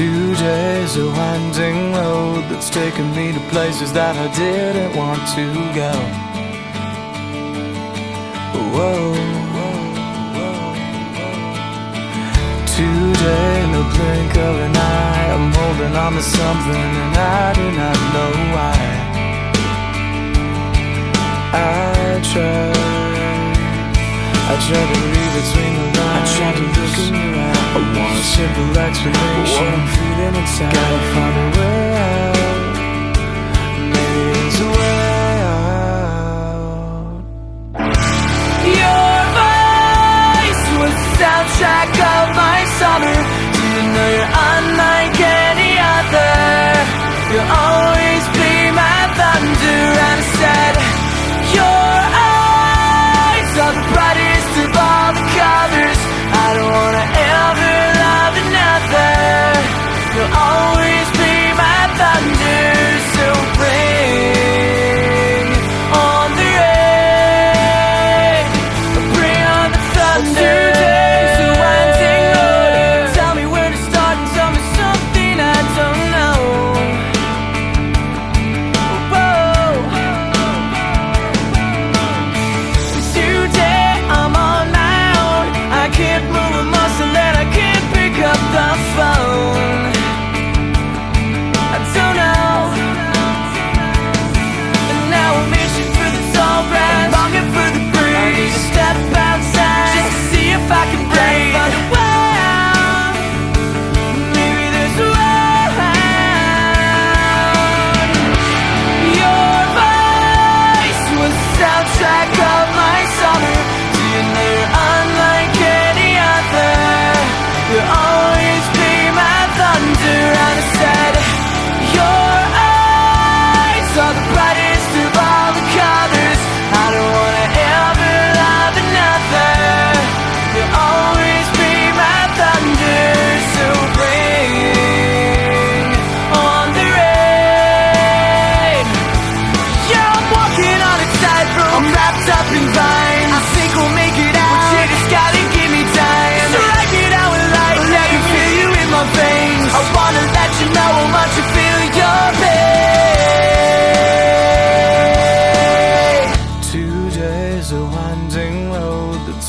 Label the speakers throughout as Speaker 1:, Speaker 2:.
Speaker 1: Two days of winding road that's taken me to places that I didn't want to go. Whoa. Today, in the blink of an eye, I'm holding on to something and I do not know why. I try. I try to read between the lines. I try to look in your eyes. I want a simple explanation. What I'm feeling inside. Gotta find a way out.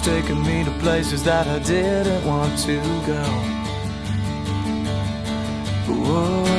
Speaker 1: Taking taken me to places that I didn't want to go. Whoa.